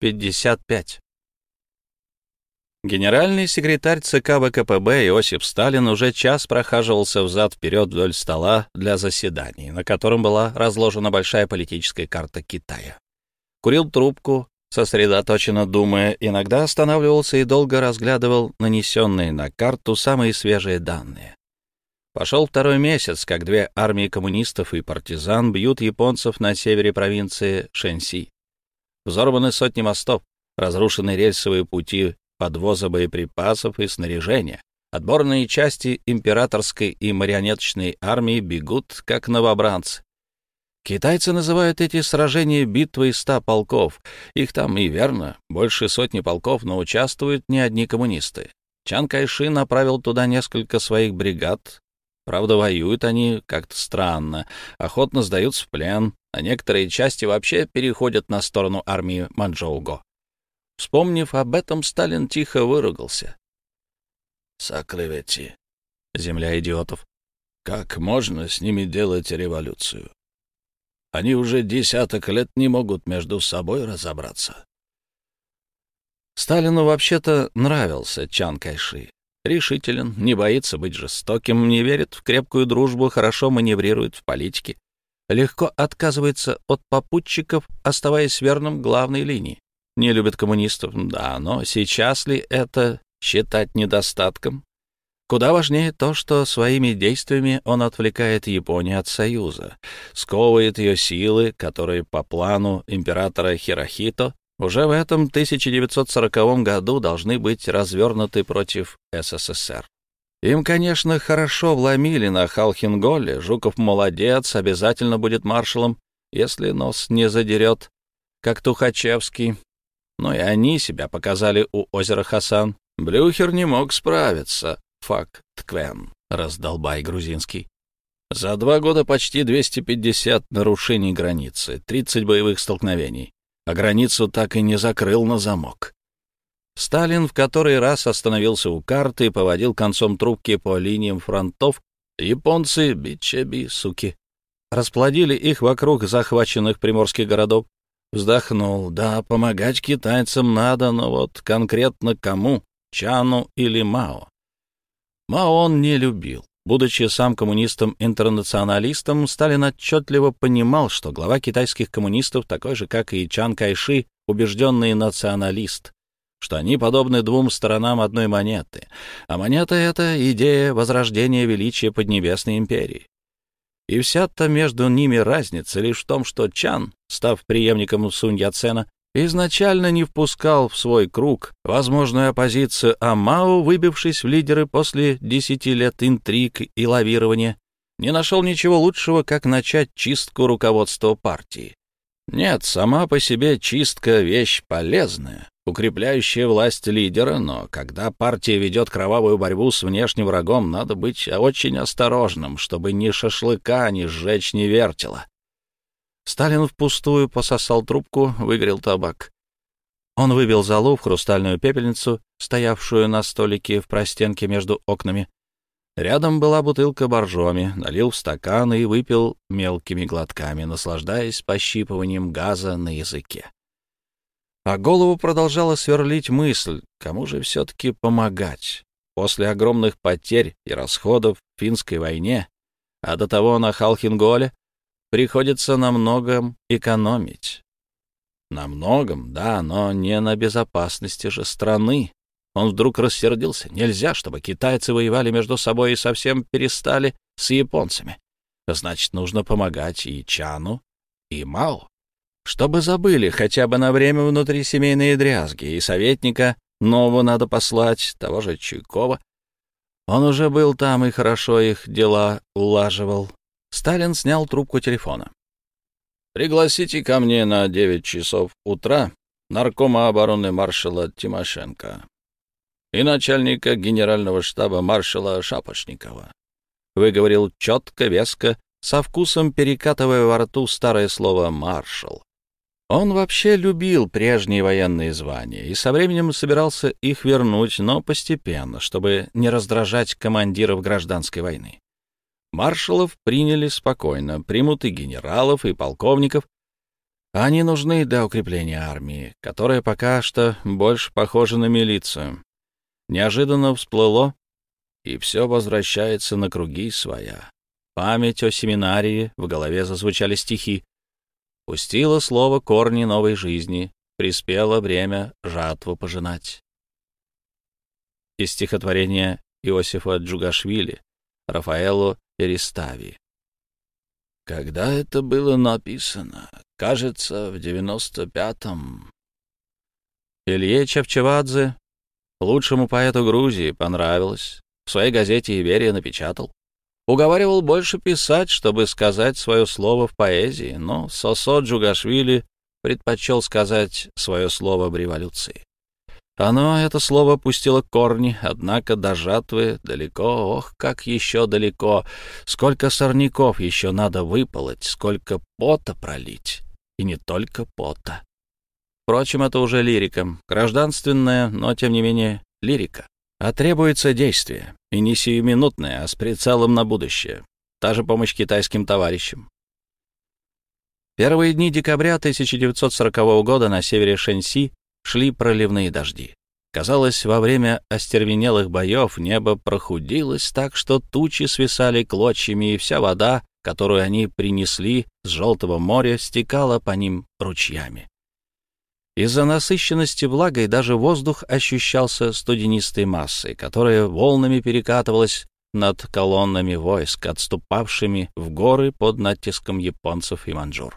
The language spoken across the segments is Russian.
55. Генеральный секретарь ЦК ВКПБ Иосиф Сталин уже час прохаживался взад-вперед вдоль стола для заседаний, на котором была разложена большая политическая карта Китая. Курил трубку, сосредоточенно думая, иногда останавливался и долго разглядывал нанесенные на карту самые свежие данные. Пошел второй месяц, как две армии коммунистов и партизан бьют японцев на севере провинции Шэньси. Взорваны сотни мостов, разрушены рельсовые пути подвоза боеприпасов и снаряжения. Отборные части императорской и марионеточной армии бегут, как новобранцы. Китайцы называют эти сражения битвой ста полков. Их там и верно, больше сотни полков, но участвуют не одни коммунисты. Чан Кайши направил туда несколько своих бригад. Правда, воюют они как-то странно, охотно сдаются в плен, а некоторые части вообще переходят на сторону армии Манчжоуго. Вспомнив об этом, Сталин тихо выругался. «Саклевети, земля идиотов. Как можно с ними делать революцию? Они уже десяток лет не могут между собой разобраться. Сталину вообще-то нравился Чан Кайши. Решителен, не боится быть жестоким, не верит в крепкую дружбу, хорошо маневрирует в политике. Легко отказывается от попутчиков, оставаясь верным главной линии. Не любит коммунистов, да, но сейчас ли это считать недостатком? Куда важнее то, что своими действиями он отвлекает Японию от Союза, сковывает ее силы, которые по плану императора Хирохито уже в этом 1940 году должны быть развернуты против СССР. Им, конечно, хорошо вломили на Халхинголе, Жуков молодец, обязательно будет маршалом, если нос не задерет, как Тухачевский. Но и они себя показали у озера Хасан. Блюхер не мог справиться, Фак Тквен, раздолбай грузинский. За два года почти 250 нарушений границы, 30 боевых столкновений, а границу так и не закрыл на замок. Сталин в который раз остановился у карты и поводил концом трубки по линиям фронтов. Японцы, бичеби, суки, расплодили их вокруг захваченных приморских городов. Вздохнул. Да, помогать китайцам надо, но вот конкретно кому? Чану или Мао? Мао он не любил. Будучи сам коммунистом-интернационалистом, Сталин отчетливо понимал, что глава китайских коммунистов, такой же, как и Чан Кайши, убежденный националист, что они подобны двум сторонам одной монеты, а монета — это идея возрождения величия Поднебесной империи. И вся-то между ними разница лишь в том, что Чан, став преемником Сунь Яцена, изначально не впускал в свой круг возможную оппозицию, а Мао, выбившись в лидеры после десяти лет интриг и лавирования, не нашел ничего лучшего, как начать чистку руководства партии. Нет, сама по себе чистка — вещь полезная, укрепляющая власть лидера, но когда партия ведет кровавую борьбу с внешним врагом, надо быть очень осторожным, чтобы ни шашлыка, ни сжечь не вертело. Сталин впустую пососал трубку, выгорел табак. Он выбил залу в хрустальную пепельницу, стоявшую на столике в простенке между окнами. Рядом была бутылка боржоми, налил в стакан и выпил мелкими глотками, наслаждаясь пощипыванием газа на языке. А голову продолжала сверлить мысль, кому же все-таки помогать. После огромных потерь и расходов в финской войне, а до того на Халхинголе, приходится на многом экономить. На многом, да, но не на безопасности же страны. Он вдруг рассердился. Нельзя, чтобы китайцы воевали между собой и совсем перестали с японцами. Значит, нужно помогать и Чану, и Мао. Чтобы забыли хотя бы на время внутрисемейные дрязги, и советника нового надо послать, того же Чуйкова. Он уже был там и хорошо их дела улаживал. Сталин снял трубку телефона. «Пригласите ко мне на 9 часов утра наркома обороны маршала Тимошенко и начальника генерального штаба маршала Шапошникова», — выговорил четко, веско, со вкусом перекатывая во рту старое слово «маршал». Он вообще любил прежние военные звания и со временем собирался их вернуть, но постепенно, чтобы не раздражать командиров гражданской войны. Маршалов приняли спокойно, примут и генералов, и полковников. Они нужны для укрепления армии, которая пока что больше похожа на милицию. Неожиданно всплыло, и все возвращается на круги своя. Память о семинарии, в голове зазвучали стихи. Пустило слово корни новой жизни, приспело время жатву пожинать. Из стихотворения Иосифа Джугашвили Рафаэлу Эристави. Когда это было написано? Кажется, в девяносто пятом. Илье Чавчевадзе, лучшему поэту Грузии, понравилось. В своей газете «Иверия» напечатал. Уговаривал больше писать, чтобы сказать свое слово в поэзии, но Сосо Джугашвили предпочел сказать свое слово в революции. Оно, это слово, пустило корни, однако до жатвы далеко, ох, как еще далеко, сколько сорняков еще надо выполоть, сколько пота пролить, и не только пота. Впрочем, это уже лирика, гражданственная, но, тем не менее, лирика. А требуется действие, и не сиюминутное, а с прицелом на будущее. Та же помощь китайским товарищам. Первые дни декабря 1940 года на севере Шэньси шли проливные дожди. Казалось, во время остервенелых боев небо прохудилось так, что тучи свисали клочьями, и вся вода, которую они принесли с Желтого моря, стекала по ним ручьями. Из-за насыщенности влагой даже воздух ощущался студенистой массой, которая волнами перекатывалась над колоннами войск, отступавшими в горы под натиском японцев и манжур.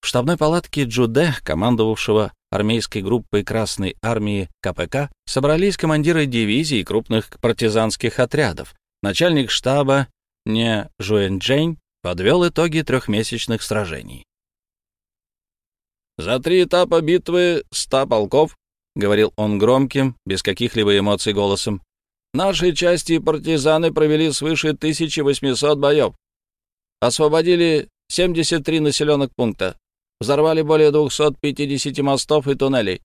В штабной палатке Джуде, командовавшего армейской группой Красной армии КПК, собрались командиры дивизий крупных партизанских отрядов. Начальник штаба Не Жуэнджэнь подвел итоги трехмесячных сражений. «За три этапа битвы ста полков», — говорил он громким, без каких-либо эмоций голосом, «наши части и партизаны провели свыше 1800 боев. Освободили 73 населенных пункта, взорвали более 250 мостов и туннелей,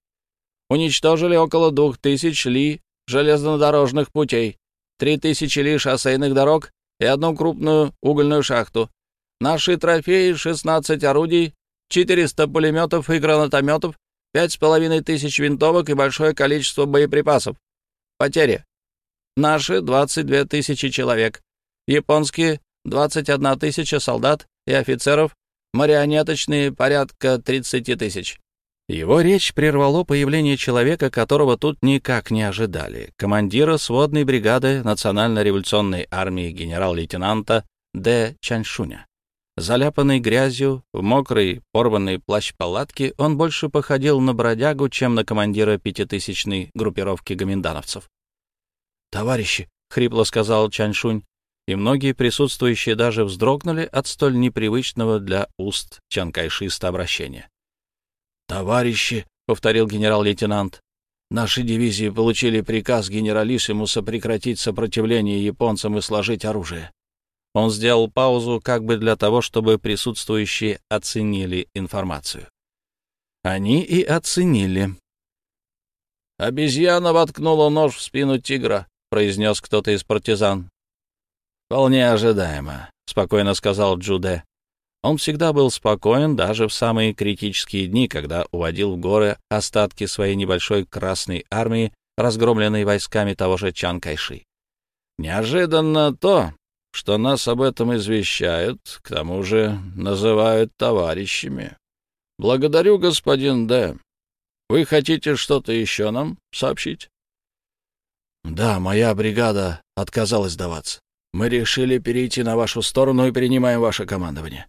уничтожили около 2000 ли железнодорожных путей, 3000 ли шоссейных дорог и одну крупную угольную шахту. Наши трофеи — 16 орудий, 400 пулеметов и гранатометов, 5500 тысяч винтовок и большое количество боеприпасов. Потери. Наши — 22 тысячи человек. Японские — 21 тысяча солдат и офицеров марионеточные порядка 30 тысяч. Его речь прервало появление человека, которого тут никак не ожидали, командира сводной бригады Национально-революционной армии генерал-лейтенанта Д. Чаншуня. Заляпанный грязью, в мокрой, порванной плащ-палатке, он больше походил на бродягу, чем на командира пятитысячной группировки гоминдановцев. «Товарищи», — хрипло сказал Чаншунь, и многие присутствующие даже вздрогнули от столь непривычного для уст чанкайшиста обращения. «Товарищи», — повторил генерал-лейтенант, — «наши дивизии получили приказ генералиссимуса прекратить сопротивление японцам и сложить оружие». Он сделал паузу как бы для того, чтобы присутствующие оценили информацию. Они и оценили. «Обезьяна воткнула нож в спину тигра», — произнес кто-то из партизан. «Вполне ожидаемо», — спокойно сказал Джуде. Он всегда был спокоен даже в самые критические дни, когда уводил в горы остатки своей небольшой Красной армии, разгромленной войсками того же Чан Кайши. «Неожиданно то, что нас об этом извещают, к тому же называют товарищами. Благодарю, господин Д. Вы хотите что-то еще нам сообщить?» «Да, моя бригада отказалась сдаваться. Мы решили перейти на вашу сторону и принимаем ваше командование.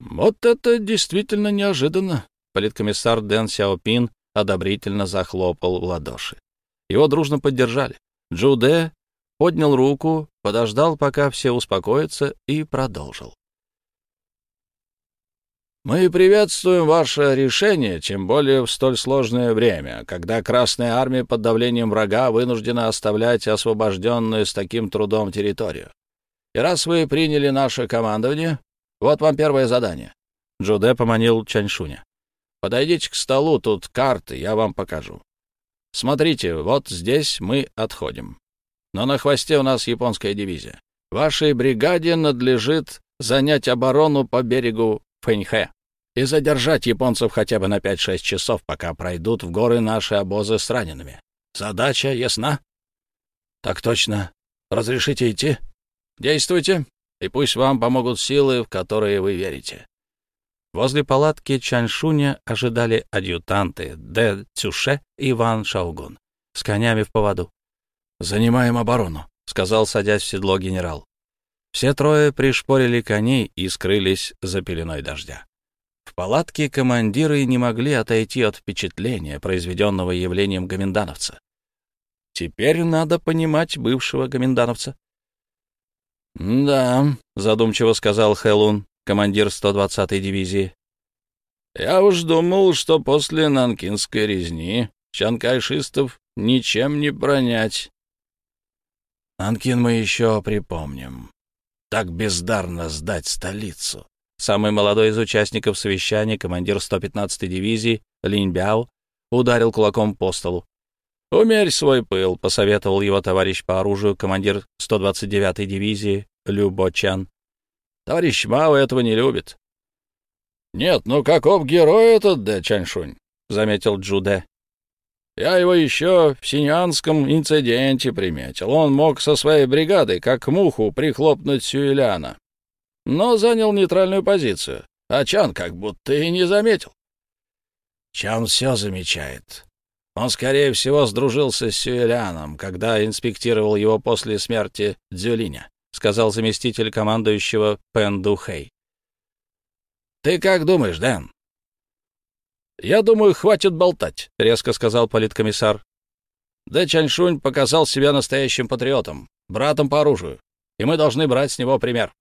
Вот это действительно неожиданно. Политкомиссар Дэн Сяопин одобрительно захлопал в ладоши. Его дружно поддержали. Джуде поднял руку, подождал, пока все успокоятся, и продолжил. Мы приветствуем ваше решение, тем более в столь сложное время, когда Красная Армия под давлением врага вынуждена оставлять освобожденную с таким трудом территорию. И раз вы приняли наше командование, вот вам первое задание. Джуде поманил Чаньшуня. Подойдите к столу, тут карты, я вам покажу. Смотрите, вот здесь мы отходим. Но на хвосте у нас японская дивизия. Вашей бригаде надлежит занять оборону по берегу Фэньхэ. и задержать японцев хотя бы на 5-6 часов, пока пройдут в горы наши обозы с ранеными. Задача ясна? Так точно. Разрешите идти? Действуйте, и пусть вам помогут силы, в которые вы верите. Возле палатки Чаншуня ожидали адъютанты Дэ Цюше и Ван Шаугун с конями в поводу. «Занимаем оборону», — сказал, садясь в седло генерал. Все трое пришпорили коней и скрылись за пеленой дождя. В палатке командиры не могли отойти от впечатления, произведенного явлением гомендановца. Теперь надо понимать бывшего гомендановца. «Да», — задумчиво сказал Хэлун, командир 120-й дивизии. «Я уж думал, что после нанкинской резни чанкайшистов ничем не пронять». «Нанкин мы еще припомним. Так бездарно сдать столицу». Самый молодой из участников совещания, командир 115-й дивизии, Линьбяо, ударил кулаком по столу. «Умерь свой пыл», — посоветовал его товарищ по оружию, командир 129-й дивизии Любо Чан. «Товарищ Мао этого не любит». «Нет, ну каков герой этот Дэ Чаньшунь», — заметил Джуде. «Я его еще в синьянском инциденте приметил. Он мог со своей бригадой, как муху, прихлопнуть Сюэляна но занял нейтральную позицию, а Чан как будто и не заметил. Чан все замечает. Он, скорее всего, сдружился с Сюэляном, когда инспектировал его после смерти Дзюлиня, сказал заместитель командующего Пен Духэй. «Ты как думаешь, Дэн?» «Я думаю, хватит болтать», — резко сказал политкомиссар. «Дэ Чаньшунь показал себя настоящим патриотом, братом по оружию, и мы должны брать с него пример».